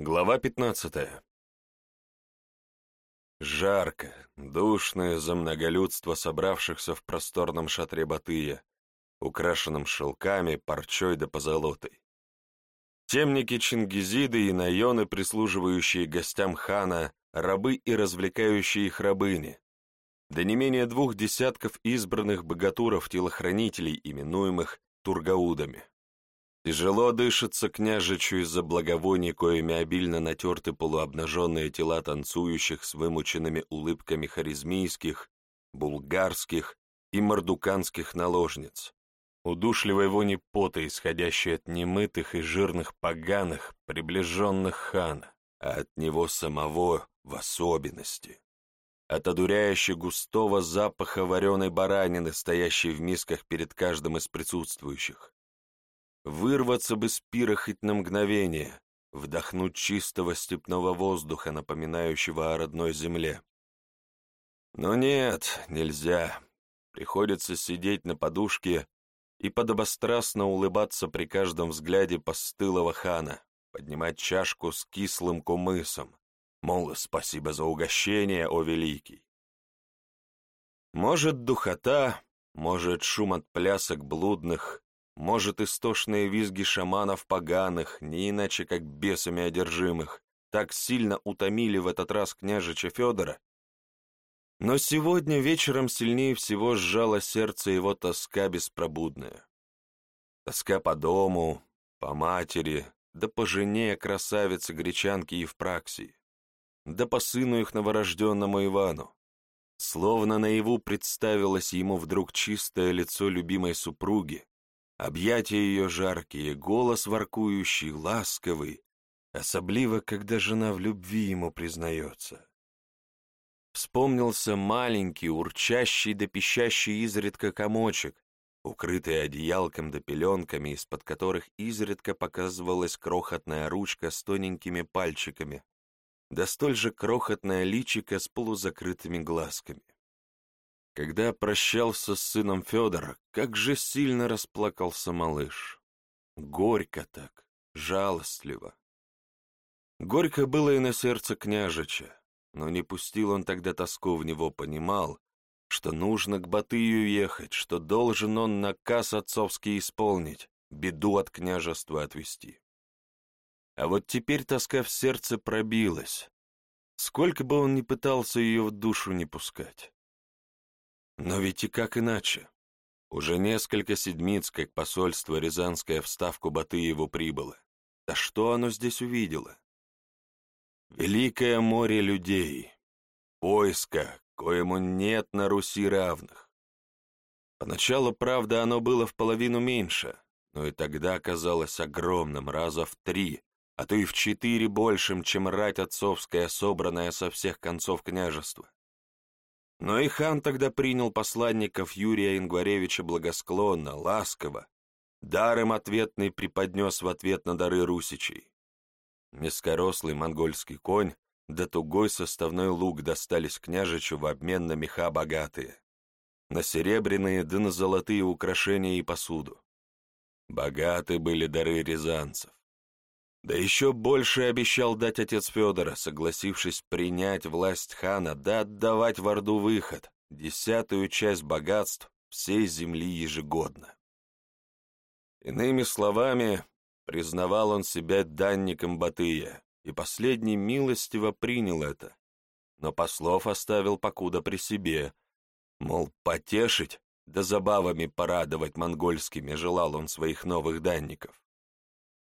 Глава пятнадцатая. Жарко, душно из-за многолюдства собравшихся в просторном шатре Батыя, украшенном шелками, парчой да позолотой. Темники Чингизиды и наёны, прислуживающие гостям хана, рабы и развлекающие их рабыни, да не менее двух десятков избранных богатуров-телохранителей, именуемых тургаудами. Тяжело дышится княжичу из-за благовоний, коими обильно натерты полуобнаженные тела танцующих с вымученными улыбками харизмийских, булгарских и мордуканских наложниц. Удушливой вони пота, исходящей от немытых и жирных поганых, приближенных хана, а от него самого в особенности. От одуряюще густого запаха вареной баранины, стоящей в мисках перед каждым из присутствующих. Вырваться бы с пира хоть на мгновение, вдохнуть чистого степного воздуха, напоминающего о родной земле. Но нет, нельзя. Приходится сидеть на подушке и подобострастно улыбаться при каждом взгляде постылого хана, поднимать чашку с кислым кумысом, мол, спасибо за угощение, о великий. Может, духота, может, шум от плясок блудных, может, истошные визги шаманов поганых, не иначе как бесами одержимых, так сильно утомили в этот раз княжича Федора? Но сегодня вечером сильнее всего сжало сердце его тоска беспробудная. Тоска по дому, по матери, да по жене красавицы гречанки Евпраксии, да по сыну их новорожденному Ивану. Словно наяву представилось ему вдруг чистое лицо любимой супруги, Объятия ее жаркие, голос воркующий, ласковый, особливо, когда жена в любви ему признается. Вспомнился маленький, урчащий да пищащий изредка комочек, укрытый одеялком да пеленками, из-под которых изредка показывалась крохотная ручка с тоненькими пальчиками, да столь же крохотная личико с полузакрытыми глазками. Когда прощался с сыном Федора, как же сильно расплакался малыш. Горько так, жалостливо. Горько было и на сердце княжича, но не пустил он тогда тоску в него, понимал, что нужно к Батыю ехать, что должен он наказ отцовский исполнить, беду от княжества отвести. А вот теперь тоска в сердце пробилась. Сколько бы он ни пытался ее в душу не пускать. Но ведь и как иначе? Уже несколько седмиц, как посольство Рязанское в Ставку Батыеву прибыло. Да что оно здесь увидело? Великое море людей, поиска, коему нет на Руси равных. Поначалу, правда, оно было в половину меньше, но и тогда казалось огромным, раза в три, а то и в четыре большим, чем рать отцовская, собранная со всех концов княжества. Но и хан тогда принял посланников Юрия Ингваревича благосклонно, ласково, даром ответный преподнес в ответ на дары русичей. Низкорослый монгольский конь да тугой составной лук достались княжичу в обмен на меха богатые, на серебряные да на золотые украшения и посуду. Богаты были дары рязанцев. Да еще больше обещал дать отец Федора, согласившись принять власть хана, да отдавать в Орду выход, десятую часть богатств всей земли ежегодно. Иными словами, признавал он себя данником Батыя, и последний милостиво принял это, но послов оставил покуда при себе, мол, потешить, да забавами порадовать монгольскими желал он своих новых данников.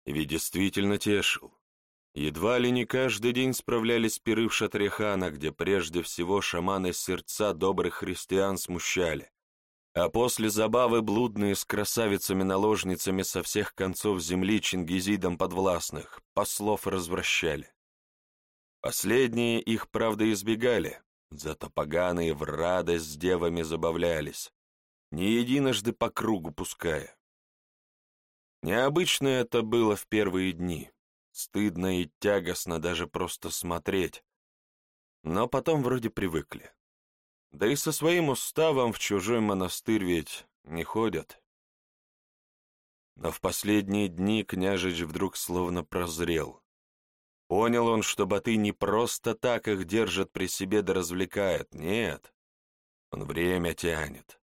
Ведь действительно тешил. Едва ли не каждый день справлялись пиры в шатре хана, где прежде всего шаманы сердца добрых христиан смущали, а после забавы блудные с красавицами-наложницами со всех концов земли чингизидом подвластных послов развращали. Последние их, правда, избегали, зато поганые в радость с девами забавлялись, не единожды по кругу пуская. Необычно это было в первые дни. Стыдно и тягостно даже просто смотреть. Но потом вроде привыкли. Да и со своим уставом в чужой монастырь ведь не ходят. Но в последние дни княжич вдруг словно прозрел. Понял он, что Баты не просто так их держит при себе да развлекает, нет. Он время тянет.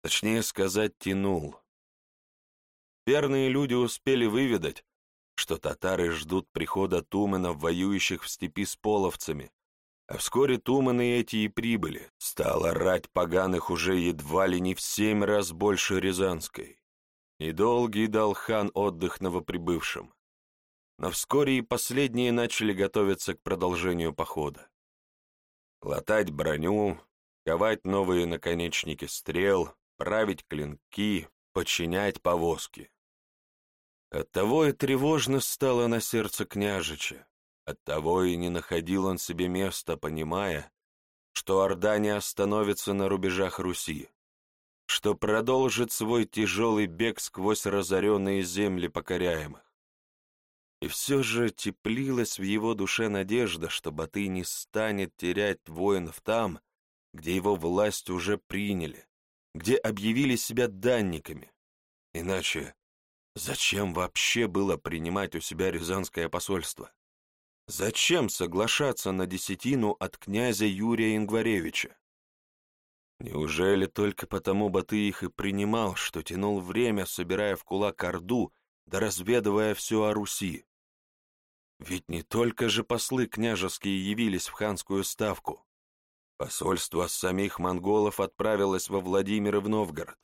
Точнее сказать, тянул. Верные люди успели выведать, что татары ждут прихода туменов, воюющих в степи с половцами, а вскоре туманы эти и прибыли. Стало рать поганых уже едва ли не в семь раз больше Рязанской. И долгий дал хан отдых новоприбывшим. Но вскоре и последние начали готовиться к продолжению похода. Латать броню, ковать новые наконечники стрел, править клинки, подчинять повозки. Оттого и тревожно стало на сердце княжича, оттого и не находил он себе места, понимая, что Орда не остановится на рубежах Руси, что продолжит свой тяжелый бег сквозь разоренные земли покоряемых. И все же теплилась в его душе надежда, что Батый не станет терять воинов там, где его власть уже приняли, где объявили себя данниками. Иначе Зачем вообще было принимать у себя Рязанское посольство? Зачем соглашаться на десятину от князя Юрия Ингваревича? Неужели только потому Батыих и принимал, что тянул время, собирая в кулак Орду, да разведывая все о Руси? Ведь не только же послы княжеские явились в ханскую ставку. Посольство самих монголов отправилось во Владимир и в Новгород.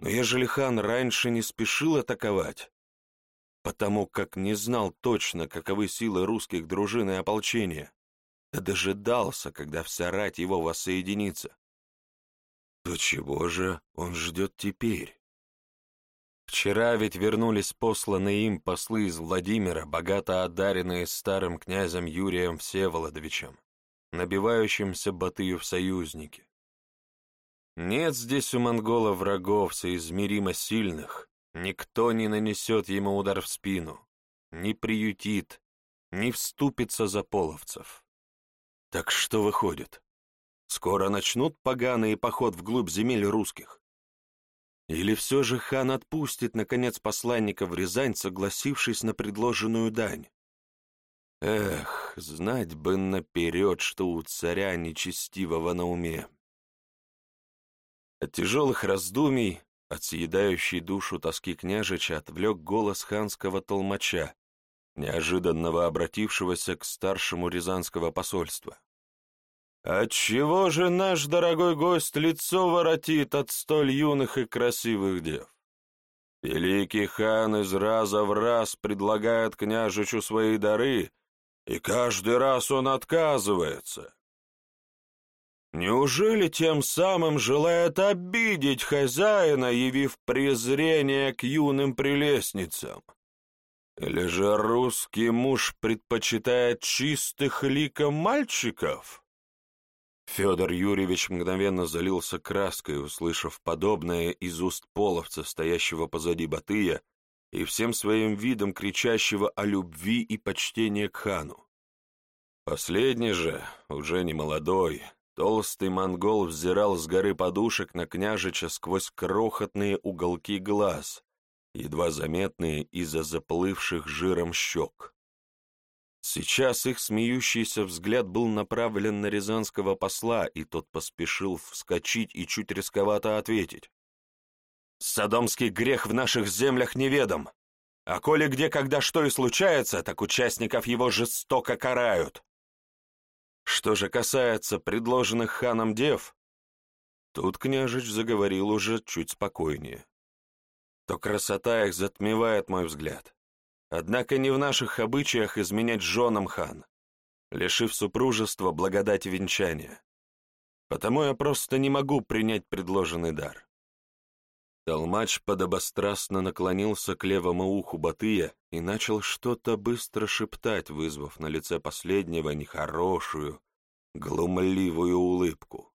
Но ежели хан раньше не спешил атаковать, потому как не знал точно, каковы силы русских дружин и ополчения, да дожидался, когда вся рать его воссоединится, то чего же он ждет теперь? Вчера ведь вернулись посланные им послы из Владимира, богато одаренные старым князем Юрием Всеволодовичем, набивающимся Батыю в союзники. Нет здесь у монгола врагов соизмеримо сильных, никто не нанесет ему удар в спину, не приютит, не вступится за половцев. Так что выходит? Скоро начнут поганый поход вглубь земель русских? Или все же хан отпустит, наконец, посланника в Рязань, согласившись на предложенную дань? Эх, знать бы наперед, что у царя нечестивого на уме. От тяжелых раздумий, от съедающей душу тоски княжича отвлек голос ханского толмача, неожиданного обратившегося к старшему рязанского посольства. «Отчего же наш дорогой гость лицо воротит от столь юных и красивых дев? Великий хан из раза в раз предлагает княжичу свои дары, и каждый раз он отказывается. Неужели тем самым желает обидеть хозяина, явив презрение к юным прелестницам? Или же русский муж предпочитает чистых ликом мальчиков? Федор Юрьевич мгновенно залился краской, услышав подобное из уст половца, стоящего позади Батыя, и всем своим видом кричащего о любви и почтении к хану. Последний же, уже не молодой, Толстый монгол взирал с горы подушек на княжича сквозь крохотные уголки глаз, едва заметные из-за заплывших жиром щек. Сейчас их смеющийся взгляд был направлен на рязанского посла, и тот поспешил вскочить и чуть рисковато ответить. «Содомский грех в наших землях неведом, а коли где когда что и случается, так участников его жестоко карают. Что же касается предложенных ханом дев, тут княжич заговорил уже чуть спокойнее, то красота их затмевает мой взгляд. Однако не в наших обычаях изменять женам хан, лишив супружества благодати венчания. Потому я просто не могу принять предложенный дар. Толмач подобострастно наклонился к левому уху Батыя и начал что-то быстро шептать, вызвав на лице последнего нехорошую, глумливую улыбку.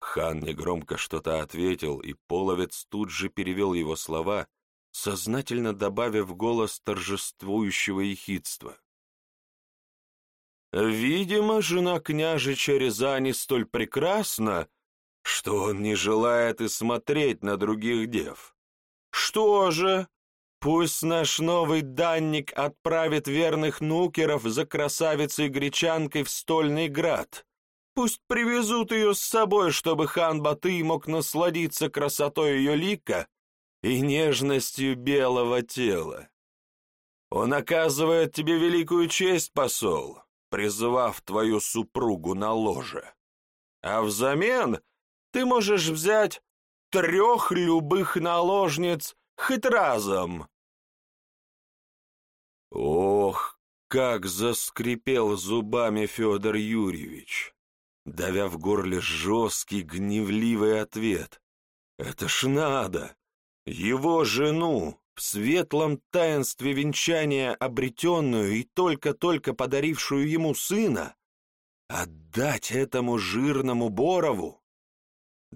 Хан негромко что-то ответил, и половец тут же перевел его слова, сознательно добавив голос торжествующего ехидства. «Видимо, жена княжича Рязани столь прекрасна, что он не желает и смотреть на других дев. Что же, Пусть наш новый данник отправит верных нукеров за красавицей-гречанкой в Стольный Град. Пусть привезут ее с собой, чтобы хан Батый мог насладиться красотой ее лика и нежностью белого тела. Он оказывает тебе великую честь, посол, призвав твою супругу на ложе. А взамен ты можешь взять трех любых наложниц хоть разом. Ох, как заскрипел зубами Федор Юрьевич, давя в горле жесткий гневливый ответ. Это ж надо! Его жену, в светлом таинстве венчания обретенную и только-только подарившую ему сына, отдать этому жирному Борову?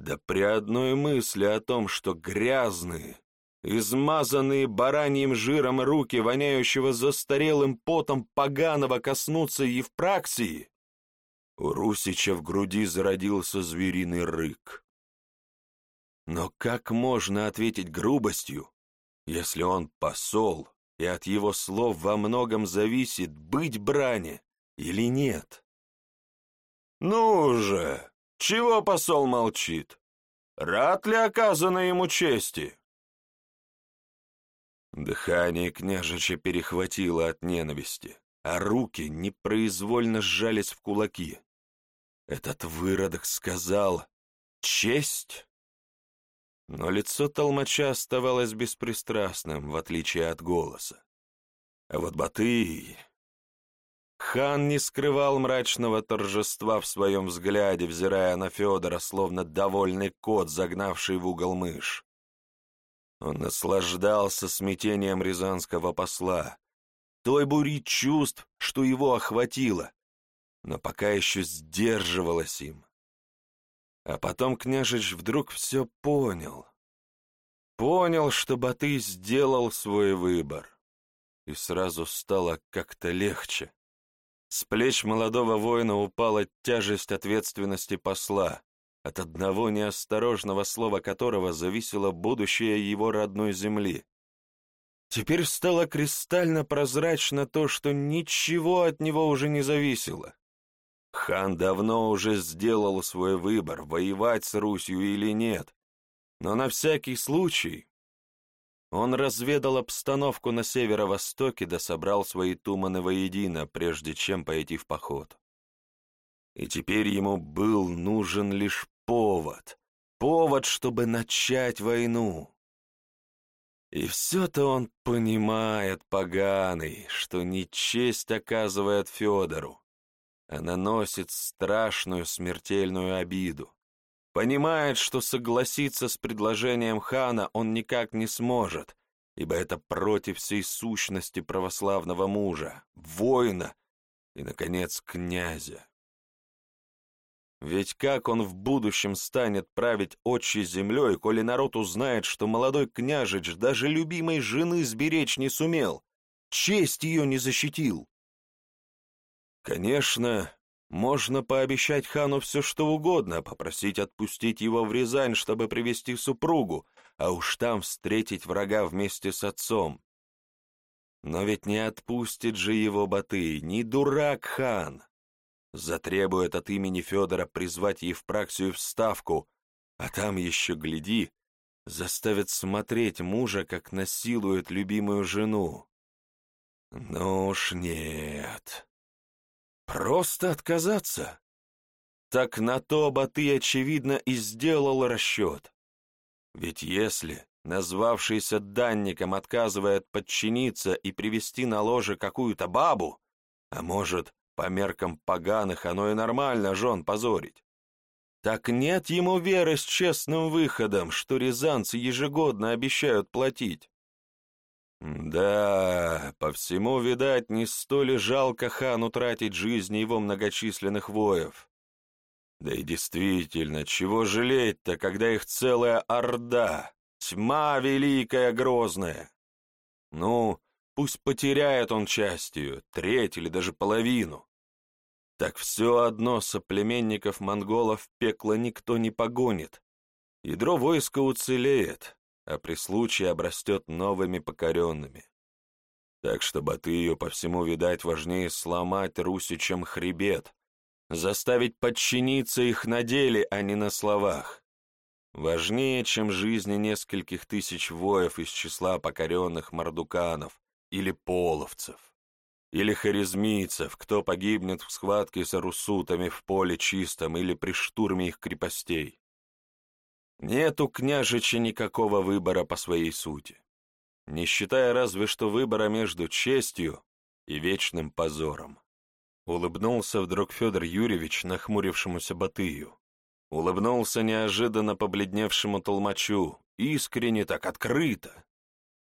Да при одной мысли о том, что грязные, измазанные бараньим жиром руки, воняющего застарелым потом поганого коснуться Евпраксии, у Русича в груди зародился звериный рык. Но как можно ответить грубостью, если он посол, и от его слов во многом зависит, быть брани или нет? «Ну же, чего посол молчит? Рад ли оказанной ему чести?» Дыхание княжича перехватило от ненависти, а руки непроизвольно сжались в кулаки. Этот выродок сказал «Честь?» Но лицо толмача оставалось беспристрастным, в отличие от голоса. А вот Батый... Хан не скрывал мрачного торжества в своем взгляде, взирая на Федора, словно довольный кот, загнавший в угол мышь. Он наслаждался смятением рязанского посла, той бури чувств, что его охватило, но пока еще сдерживалось им. А потом княжич вдруг все понял. Понял, что Батый сделал свой выбор. И сразу стало как-то легче. С плеч молодого воина упала тяжесть ответственности посла, от одного неосторожного слова которого зависело будущее его родной земли. Теперь стало кристально прозрачно то, что ничего от него уже не зависело. Хан давно уже сделал свой выбор, воевать с Русью или нет, но на всякий случай он разведал обстановку на северо-востоке да собрал свои туманы воедино, прежде чем пойти в поход. И теперь ему был нужен лишь повод, повод, чтобы начать войну. И все-то он понимает, поганый, что не честь оказывает Федору, а наносит страшную смертельную обиду. Понимает, что согласиться с предложением хана он никак не сможет, ибо это против всей сущности православного мужа, воина и, наконец, князя. Ведь как он в будущем станет править отчей землей, коли народ узнает, что молодой княжич даже любимой жены сберечь не сумел, честь ее не защитил? Конечно, можно пообещать хану все что угодно, попросить отпустить его в Рязань, чтобы привести супругу, а уж там встретить врага вместе с отцом. Но ведь не отпустит же его Батый, не дурак хан. Затребует от имени Федора призвать Евпраксию в ставку, а там еще, гляди, заставит смотреть мужа, как насилует любимую жену. Ну уж нет. Просто отказаться? Так на то Баты, очевидно, и сделал расчет. Ведь если назвавшийся данником отказывает подчиниться и привести на ложе какую-то бабу, а может, по меркам поганых оно и нормально жен позорить, так нет ему веры с честным выходом, что рязанцы ежегодно обещают платить. Да, по всему, видать, не столь жалко хану тратить жизни его многочисленных воев. Да и действительно, чего жалеть-то, когда их целая орда, тьма великая грозная? Ну, пусть потеряет он частью, треть или даже половину. Так все одно соплеменников монголов пекло никто не погонит. Ядро войска уцелеет, а при случае обрастет новыми покоренными. Так что Батыю по всему, видать, важнее сломать Русичам хребет, заставить подчиниться их на деле, а не на словах. Важнее, чем жизни нескольких тысяч воев из числа покоренных мордуканов или половцев, или харизмийцев, кто погибнет в схватке с арусутами в поле чистом или при штурме их крепостей. Нет у княжича никакого выбора по своей сути, не считая разве что выбора между честью и вечным позором. Улыбнулся вдруг Федор Юрьевич нахмурившемуся Батыю. Улыбнулся неожиданно побледневшему толмачу, искренне так открыто.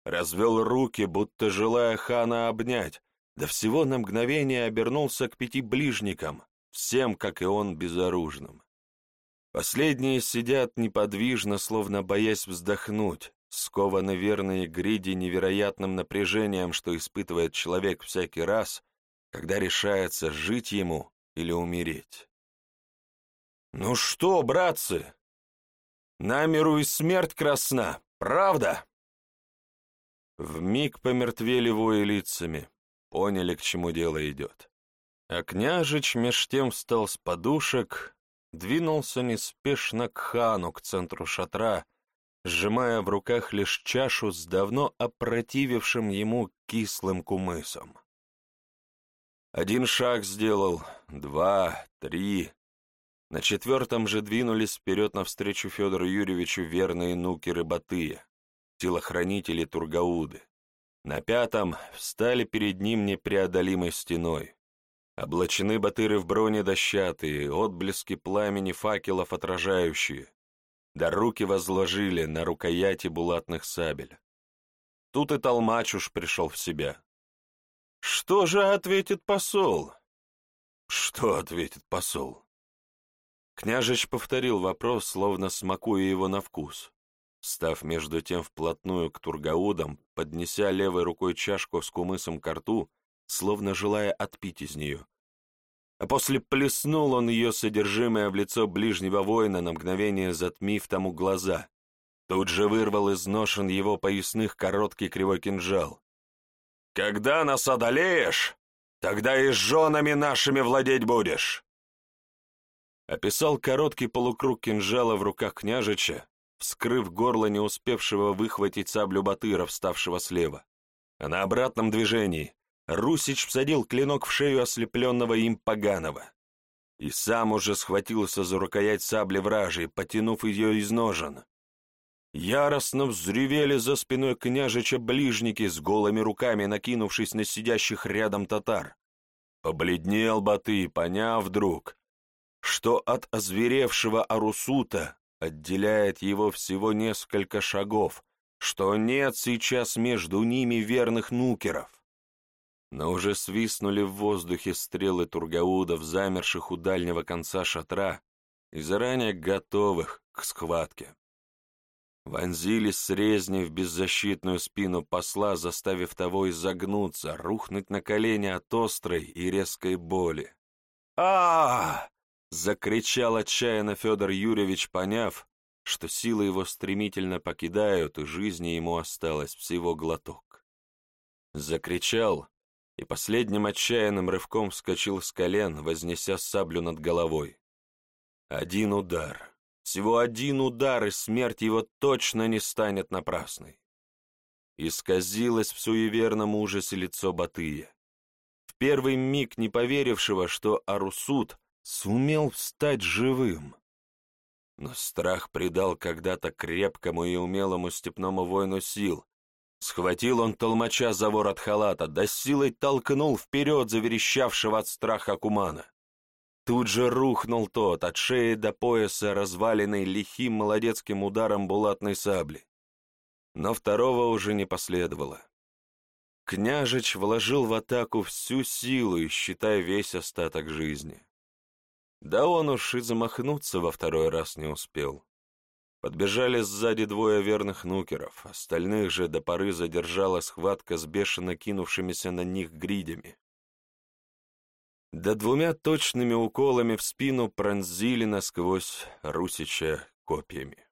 Развел руки, будто желая хана обнять, да всего на мгновение обернулся к пяти ближникам, всем, как и он, безоружным. Последние сидят неподвижно, словно боясь вздохнуть, скованы верные гриди невероятным напряжением, что испытывает человек всякий раз, когда решается жить ему или умереть. «Ну что, братцы, намеру и смерть красна, правда?» Вмиг помертвели вои лицами, поняли, к чему дело идет. А княжич меж тем встал с подушек, двинулся неспешно к хану, к центру шатра, сжимая в руках лишь чашу с давно опротивившим ему кислым кумысом. Один шаг сделал, два, три, на четвертом же двинулись вперед навстречу Федору Юрьевичу верные нукеры Батыя, телохранители Тургауды. На пятом встали перед ним непреодолимой стеной. Облачены батыры в броне дощатые, отблески пламени факелов отражающие. Да руки возложили на рукояти булатных сабель. Тут и толмач уж пришел в себя. «Что же ответит посол?» «Что ответит посол?» Княжич повторил вопрос, словно смакуя его на вкус. Став между тем вплотную к тургаудам, поднеся левой рукой чашку с кумысом к рту, словно желая отпить из нее. А после плеснул он ее содержимое в лицо ближнего воина, на мгновение затмив тому глаза. Тут же вырвал из ношен его поясных короткий кривой кинжал. «Когда нас одолеешь, тогда и с женами нашими владеть будешь!» описал короткий полукруг кинжала в руках княжича, вскрыв горло не успевшего выхватить саблю Батыра, вставшего слева. А на обратном движении Русич всадил клинок в шею ослепленного им поганого. И сам уже схватился за рукоять сабли вражей, потянув ее из ножен. Яростно взревели за спиной княжича ближники с голыми руками, накинувшись на сидящих рядом татар. Побледнел Баты, поняв вдруг, что от озверевшего Арусута отделяет его всего несколько шагов, что нет сейчас между ними верных нукеров. Но уже свистнули в воздухе стрелы тургаудов, замерших у дальнего конца шатра и заранее готовых к схватке. Вонзились с в беззащитную спину посла, заставив того изогнуться, рухнуть на колени от острой и резкой боли. -а, -а Закричал отчаянно Федор Юрьевич, поняв, что силы его стремительно покидают, и жизни ему осталось всего глоток. Закричал и последним отчаянным рывком вскочил с колен, вознеся саблю над головой. Один удар, всего один удар, и смерть его точно не станет напрасной. Исказилось в суеверном ужасе лицо Батыя. В первый миг не поверившего, что Арусут сумел встать живым. Но страх придал когда-то крепкому и умелому степному воину сил. Схватил он толмача за ворот халата, да силой толкнул вперед заверещавшего от страха кумана. Тут же рухнул тот, от шеи до пояса, разваленный лихим молодецким ударом булатной сабли. Но второго уже не последовало. Княжич вложил в атаку всю силу и считая весь остаток жизни. Да он уж и замахнуться во второй раз не успел. Подбежали сзади двое верных нукеров, остальных же до поры задержала схватка с бешено кинувшимися на них гридями. Да двумя точными уколами в спину пронзили насквозь Русича копьями.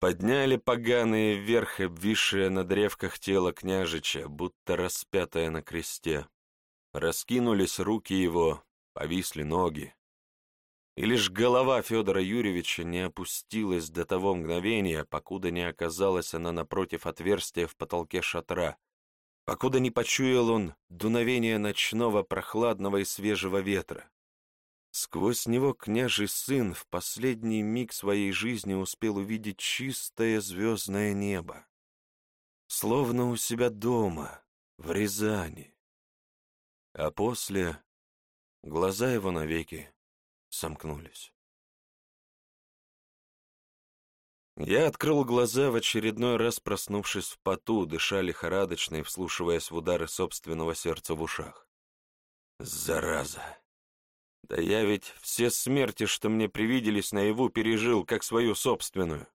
Подняли поганые вверх обвисшее на древках тело княжича, будто распятое на кресте. Раскинулись руки его, повисли ноги. И лишь голова Федора Юрьевича не опустилась до того мгновения, покуда не оказалась она напротив отверстия в потолке шатра, покуда не почуял он дуновение ночного прохладного и свежего ветра. Сквозь него княжий сын в последний миг своей жизни успел увидеть чистое звездное небо, словно у себя дома, в Рязани. А после глаза его навеки сомкнулись. Я открыл глаза, в очередной раз проснувшись в поту, дыша лихорадочно и вслушиваясь в удары собственного сердца в ушах. Зараза! Да я ведь все смерти, что мне привиделись наяву, пережил, как свою собственную.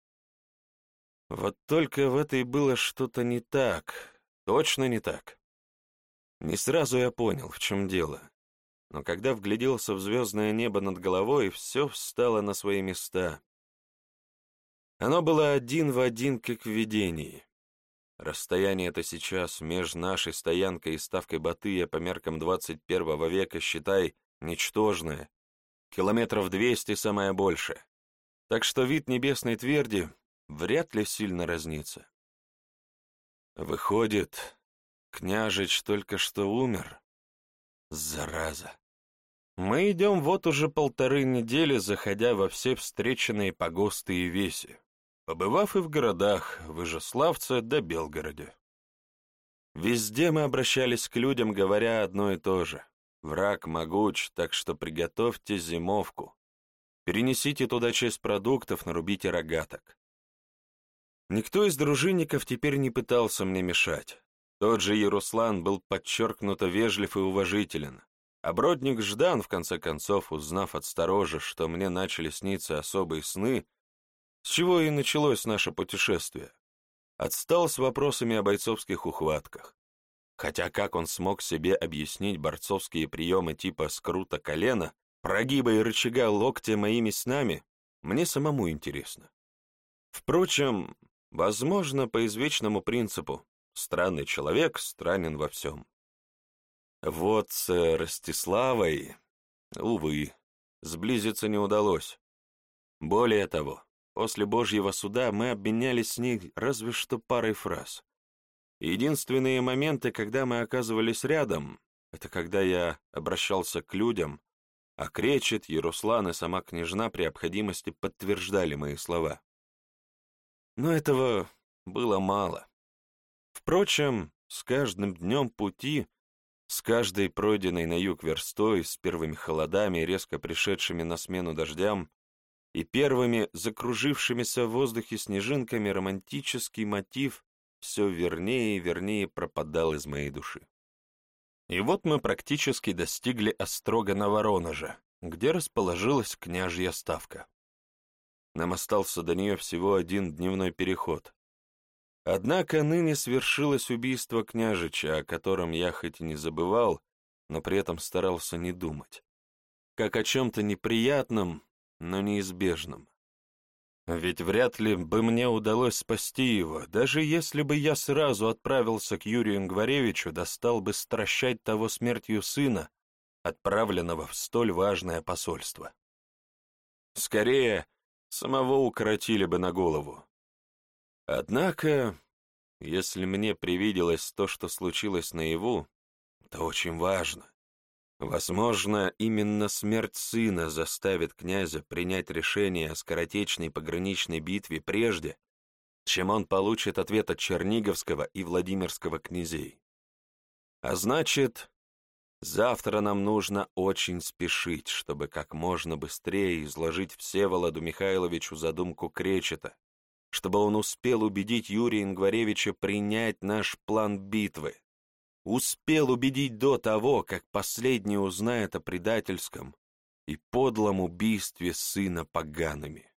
Вот только в этой было что-то не так, точно не так. Не сразу я понял, в чем дело. Но когда вгляделся в звездное небо над головой, все встало на свои места. Оно было один в один, как в видении. Расстояние это сейчас между нашей стоянкой и ставкой Батыя по меркам 21 века, считай, ничтожное. Километров 200 самое больше. Так что вид небесной тверди вряд ли сильно разнится. Выходит, княжич только что умер? Зараза. Мы идем вот уже полторы недели, заходя во все встреченные погосты и веси побывав и в городах, в Ижеславце да Белгороде. Везде мы обращались к людям, говоря одно и то же. Враг могуч, так что приготовьте зимовку. Перенесите туда часть продуктов, нарубите рогаток. Никто из дружинников теперь не пытался мне мешать. Тот же Яруслан был подчеркнуто вежлив и уважителен, а Бродник Ждан, в конце концов, узнав от сторожа, что мне начали сниться особые сны, с чего и началось наше путешествие. Отстал с вопросами о бойцовских ухватках. Хотя как он смог себе объяснить борцовские приемы типа скрута колена, прогиба и рычага локтя моими снами, мне самому интересно. Впрочем, возможно, по извечному принципу «странный человек странен во всем». Вот с Ростиславой, увы, сблизиться не удалось. Более того, После Божьего суда мы обменялись с ней разве что парой фраз. Единственные моменты, когда мы оказывались рядом, это когда я обращался к людям, а Кречет, Яруслан и сама княжна при необходимости подтверждали мои слова. Но этого было мало. Впрочем, с каждым днем пути, с каждой пройденной на юг верстой, с первыми холодами, резко пришедшими на смену дождям, и первыми закружившимися в воздухе снежинками романтический мотив все вернее и вернее пропадал из моей души. И вот мы практически достигли острога на Воронеже, где расположилась княжья ставка. Нам остался до нее всего один дневной переход. Однако ныне свершилось убийство княжича, о котором я хоть и не забывал, но при этом старался не думать. Как о чем-то неприятном, но неизбежным. Ведь вряд ли бы мне удалось спасти его, даже если бы я сразу отправился к Юрию Ингваревичу, достал бы стращать того смертью сына, отправленного в столь важное посольство. Скорее, самого укоротили бы на голову. Однако, если мне привиделось то, что случилось наяву, то очень важно. Возможно, именно смерть сына заставит князя принять решение о скоротечной пограничной битве прежде, чем он получит ответ от Черниговского и Владимирского князей. А значит, завтра нам нужно очень спешить, чтобы как можно быстрее изложить Всеволоду Михайловичу задумку Кречета, чтобы он успел убедить Юрия Ингваревича принять наш план битвы, успел убедить до того, как последний узнает о предательском и подлом убийстве сына погаными.